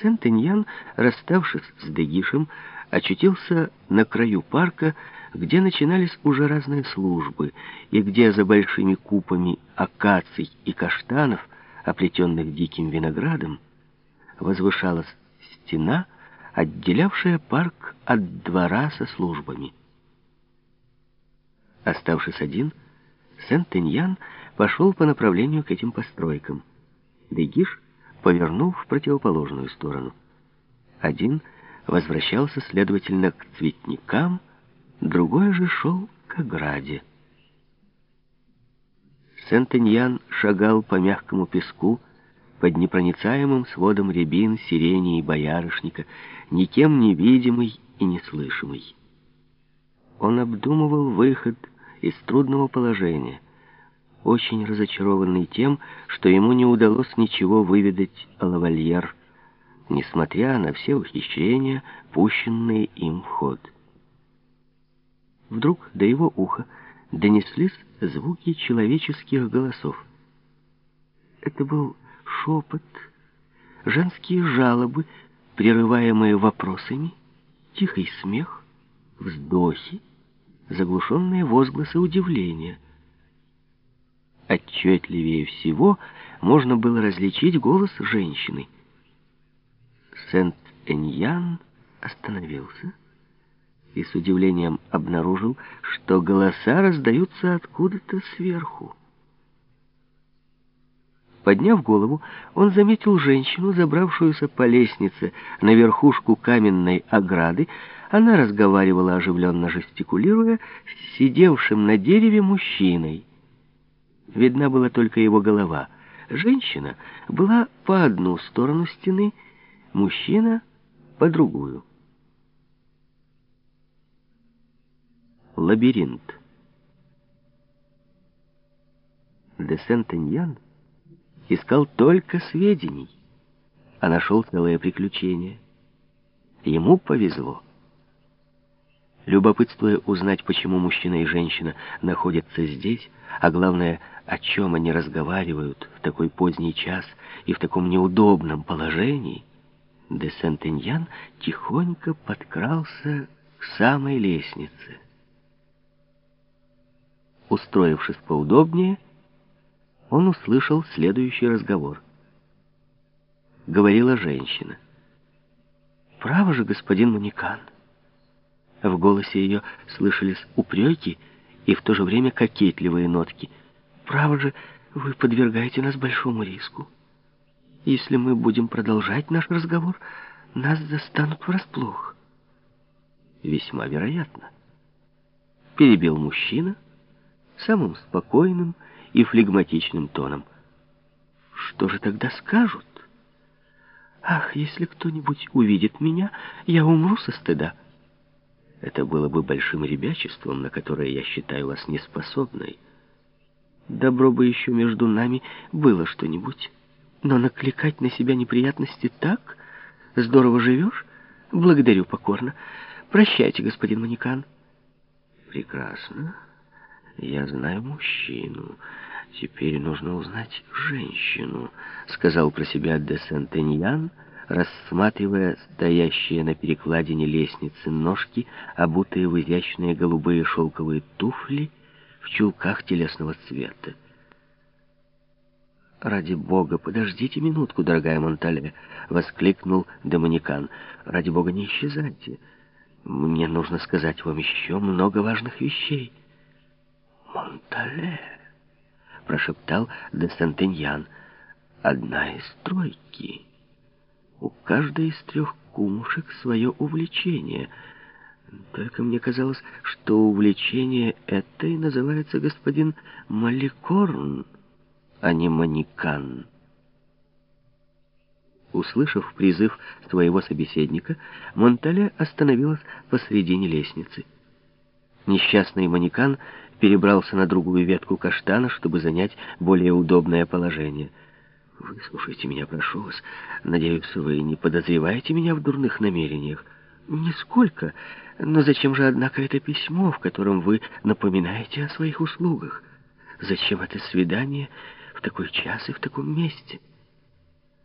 Сент-Эньян, расставшись с Дегишем, очутился на краю парка, где начинались уже разные службы, и где за большими купами акаций и каштанов, оплетенных диким виноградом, возвышалась стена, отделявшая парк от двора со службами. Оставшись один, Сент-Эньян пошел по направлению к этим постройкам. Дегиш повернул в противоположную сторону. Один возвращался, следовательно, к цветникам, другой же шел к ограде. Сент-Эньян шагал по мягкому песку под непроницаемым сводом рябин, сирени и боярышника, никем не видимый и не слышимый. Он обдумывал выход из трудного положения — очень разочарованный тем, что ему не удалось ничего выведать о лавальер, несмотря на все ухищрения, пущенные им в ход. Вдруг до его уха донеслись звуки человеческих голосов. Это был шепот, женские жалобы, прерываемые вопросами, тихий смех, вздохи, заглушенные возгласы удивления — Отчетливее всего можно было различить голос женщины. Сент-Эньян остановился и с удивлением обнаружил, что голоса раздаются откуда-то сверху. Подняв голову, он заметил женщину, забравшуюся по лестнице на верхушку каменной ограды. Она разговаривала, оживленно жестикулируя, с сидевшим на дереве мужчиной. Видна была только его голова. Женщина была по одну сторону стены, мужчина — по другую. Лабиринт. Де Сентеньян искал только сведений, а нашел целое приключение. Ему повезло. Любопытствуя узнать, почему мужчина и женщина находятся здесь, а главное, о чем они разговаривают в такой поздний час и в таком неудобном положении, де Сентеньян тихонько подкрался к самой лестнице. Устроившись поудобнее, он услышал следующий разговор. Говорила женщина. «Право же, господин Манекан!» В голосе ее слышались упреки и в то же время кокетливые нотки. «Право же, вы подвергаете нас большому риску. Если мы будем продолжать наш разговор, нас застанут врасплох». «Весьма вероятно», — перебил мужчина самым спокойным и флегматичным тоном. «Что же тогда скажут?» «Ах, если кто-нибудь увидит меня, я умру со стыда». Это было бы большим ребячеством, на которое я считаю вас неспособной. Добро бы еще между нами было что-нибудь. Но накликать на себя неприятности так? Здорово живешь? Благодарю покорно. Прощайте, господин Манекан. Прекрасно. Я знаю мужчину. Теперь нужно узнать женщину, сказал про себя де Сентеньян, — рассматривая стоящие на перекладине лестницы ножки, обутые в изящные голубые шелковые туфли в чулках телесного цвета. «Ради бога, подождите минутку, дорогая Монтале!» — воскликнул Доминикан. «Ради бога, не исчезайте. Мне нужно сказать вам еще много важных вещей». «Монтале!» — прошептал де Сантеньян. «Одна из тройки». У каждой из трех кумушек свое увлечение. Только мне казалось, что увлечение это называется господин Маликорн, а не Маникан. Услышав призыв своего собеседника, Монтале остановилась посредине лестницы. Несчастный Маникан перебрался на другую ветку каштана, чтобы занять более удобное положение — Выслушайте меня, прошу вас. Надеюсь, вы не подозреваете меня в дурных намерениях. Нисколько. Но зачем же, однако, это письмо, в котором вы напоминаете о своих услугах? Зачем это свидание в такой час и в таком месте?»